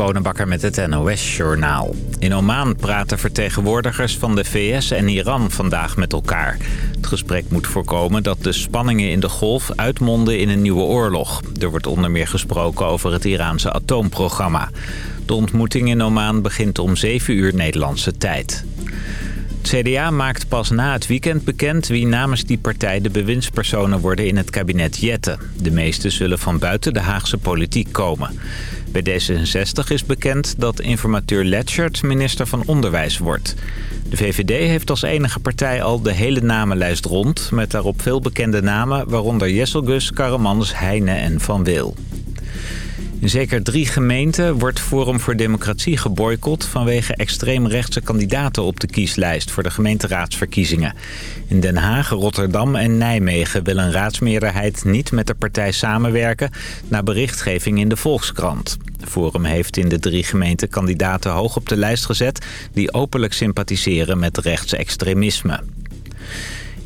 Bonenbakker met het NOS Journaal. In Oman praten vertegenwoordigers van de VS en Iran vandaag met elkaar. Het gesprek moet voorkomen dat de spanningen in de golf uitmonden in een nieuwe oorlog. Er wordt onder meer gesproken over het Iraanse atoomprogramma. De ontmoeting in Oman begint om 7 uur Nederlandse tijd. Het CDA maakt pas na het weekend bekend wie namens die partij de bewindspersonen worden in het kabinet Jetten. De meeste zullen van buiten de Haagse politiek komen. Bij D66 is bekend dat informateur Letchert minister van Onderwijs wordt. De VVD heeft als enige partij al de hele namenlijst rond... met daarop veel bekende namen, waaronder Jesselgus, Karamans, Heine en Van Wil. In zeker drie gemeenten wordt Forum voor Democratie geboycott... vanwege extreemrechtse kandidaten op de kieslijst voor de gemeenteraadsverkiezingen. In Den Haag, Rotterdam en Nijmegen wil een raadsmeerderheid niet met de partij samenwerken... na berichtgeving in de Volkskrant. Forum heeft in de drie gemeenten kandidaten hoog op de lijst gezet... die openlijk sympathiseren met rechtsextremisme.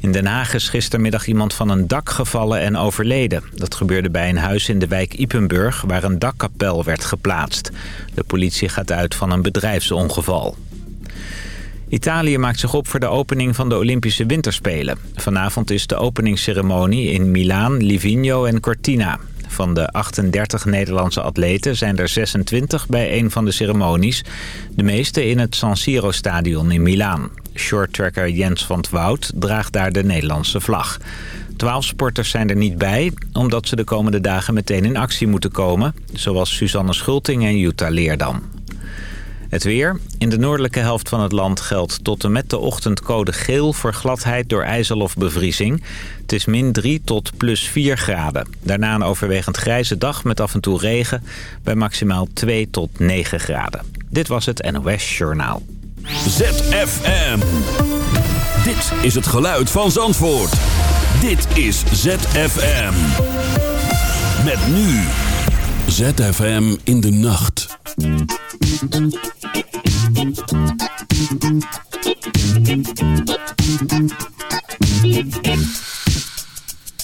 In Den Haag is gistermiddag iemand van een dak gevallen en overleden. Dat gebeurde bij een huis in de wijk Ipenburg waar een dakkapel werd geplaatst. De politie gaat uit van een bedrijfsongeval. Italië maakt zich op voor de opening van de Olympische Winterspelen. Vanavond is de openingsceremonie in Milaan, Livigno en Cortina. Van de 38 Nederlandse atleten zijn er 26 bij een van de ceremonies. De meeste in het San Siro-stadion in Milaan. Shorttracker Jens van het Woud draagt daar de Nederlandse vlag. Twaalf sporters zijn er niet bij, omdat ze de komende dagen meteen in actie moeten komen. Zoals Suzanne Schulting en Jutta Leerdam. Het weer. In de noordelijke helft van het land geldt tot en met de ochtend code geel... voor gladheid door ijzel of bevriezing. Het is min 3 tot plus 4 graden. Daarna een overwegend grijze dag met af en toe regen... bij maximaal 2 tot 9 graden. Dit was het NOS Journaal. ZFM. Dit is het geluid van Zandvoort. Dit is ZFM. Met nu... ZFM in de nacht. Thank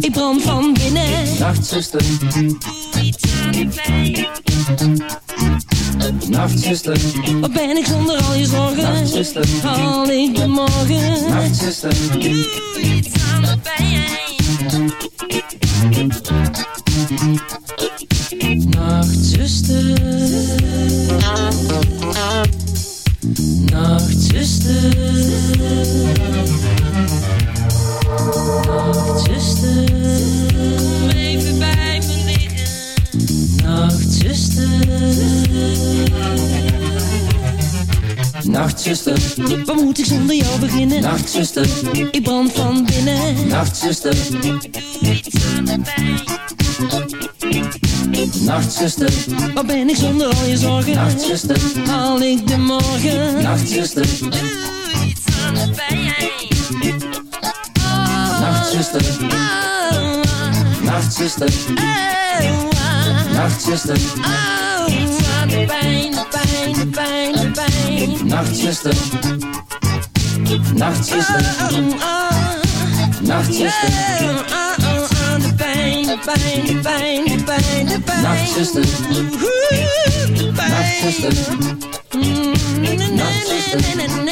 Ik brand van binnen. nacht zuster, Doe iets aan de pijn. nacht zuster, Wat ben ik zonder al je zorgen? nacht zuster, Haal ik de morgen? nacht zuster, Doe iets Nachtzuster, ik brand van binnen. Nachtzuster, ik doe iets aan de pijn. Nachtzuster, waar ben ik zonder al je zorgen? Nachtzuster, haal ik de morgen? Nachtzuster, doe iets aan de pijn. Nachtzuster. Nachtzuster. Nachtzuster, iets aan de pijn, de pijn, de pijn, de pijn. Nachtzuster. Nachtjes nachtzuster. De pijn, de pijn, de pijn, de pijn, de pijn. Nachtzuster, nachtzuster. Nachtzuster.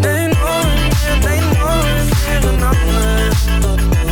Nee, nooit meer, nee, nooit meer een ander.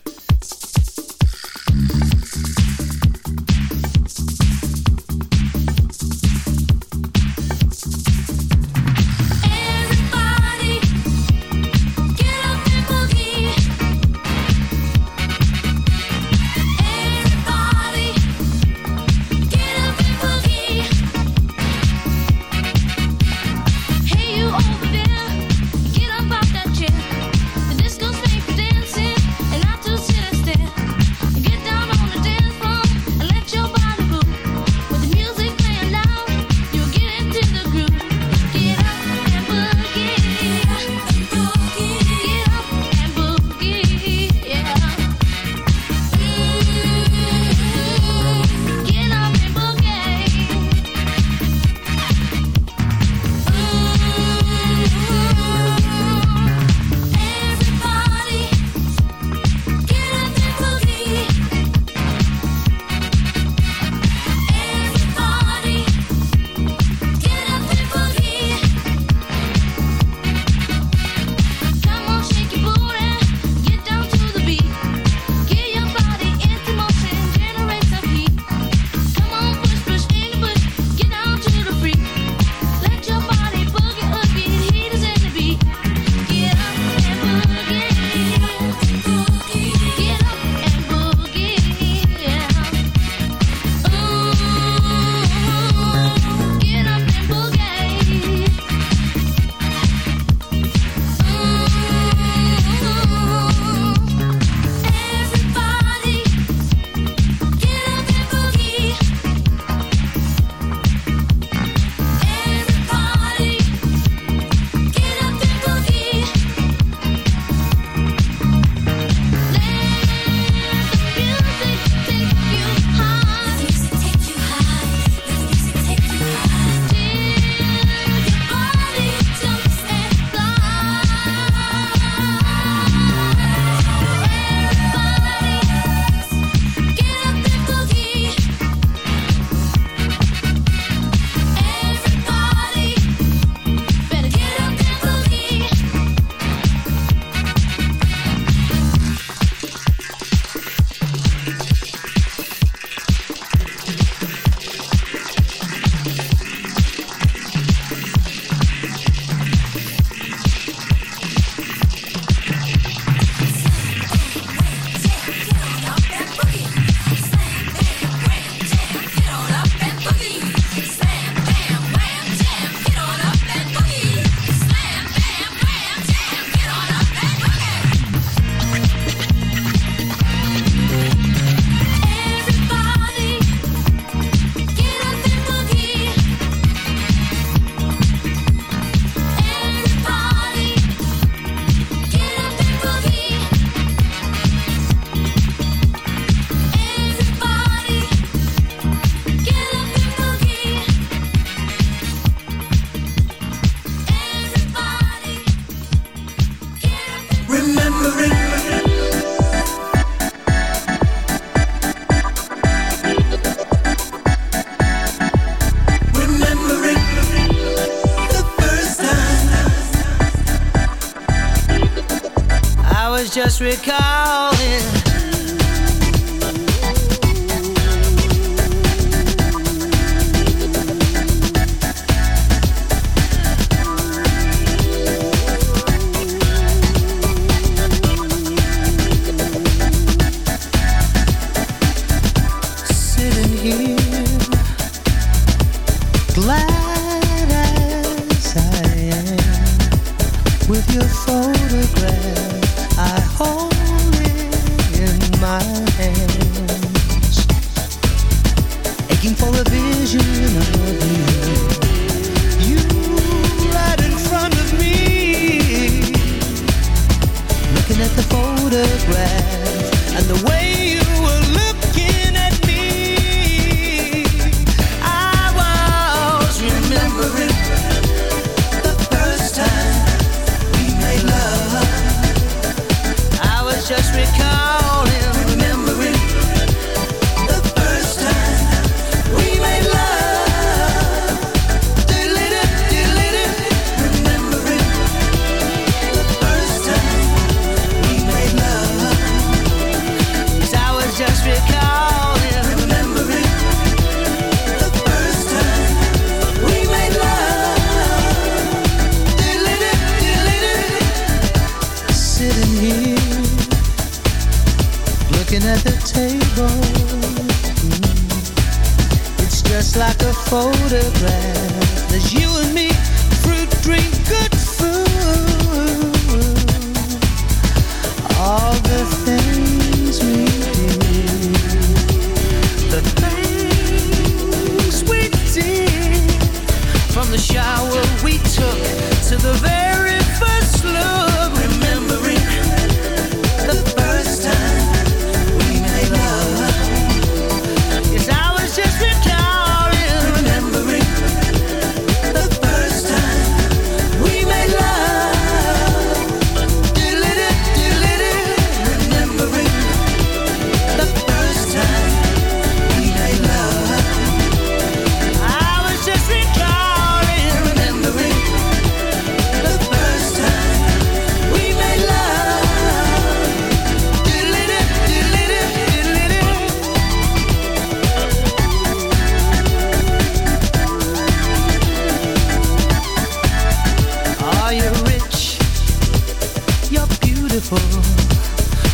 beautiful.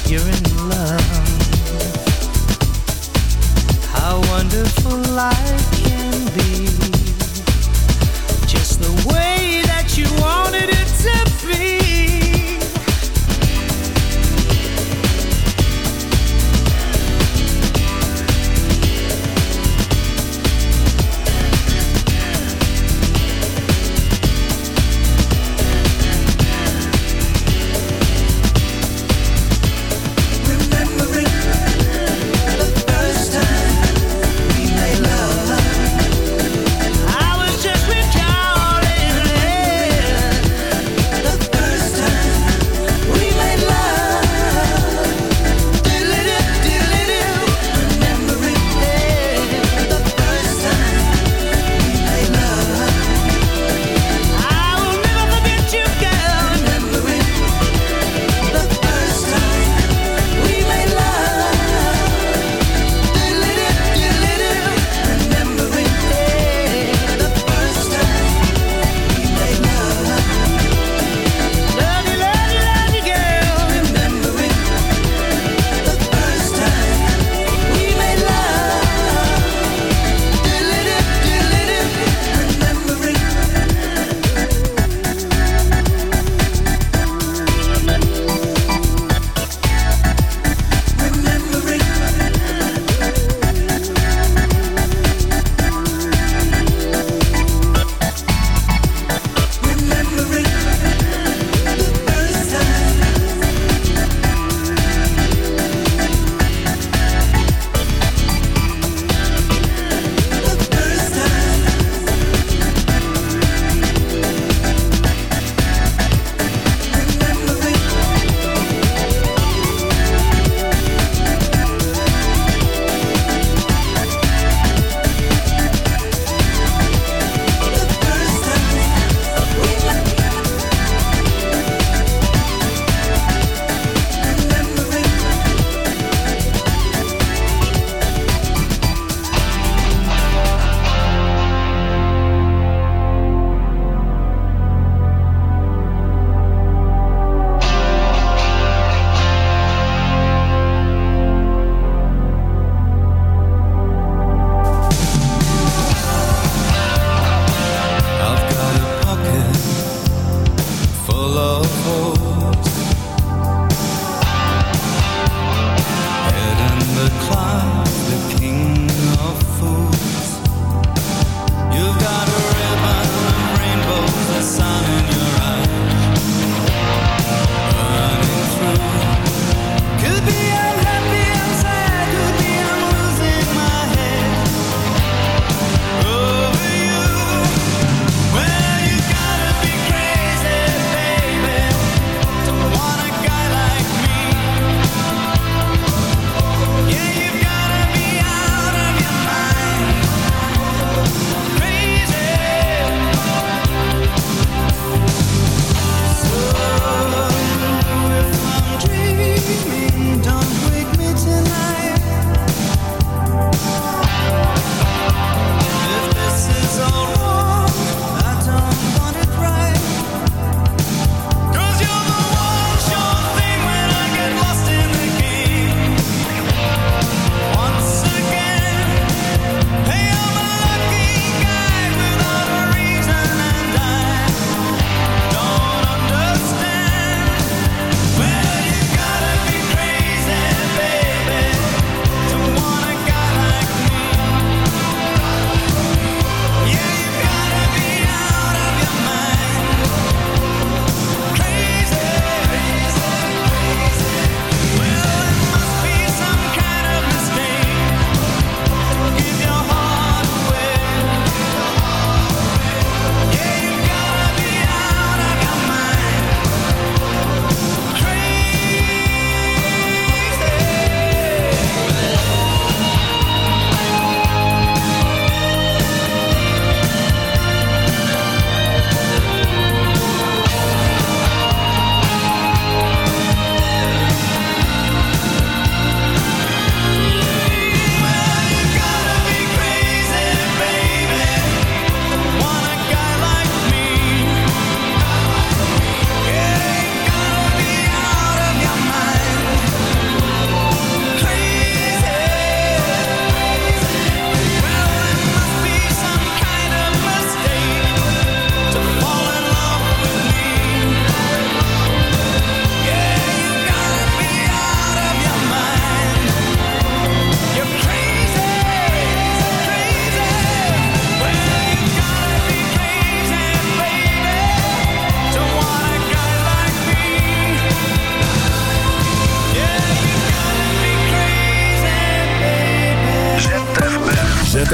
You're in love. How wonderful life can be. Just the way.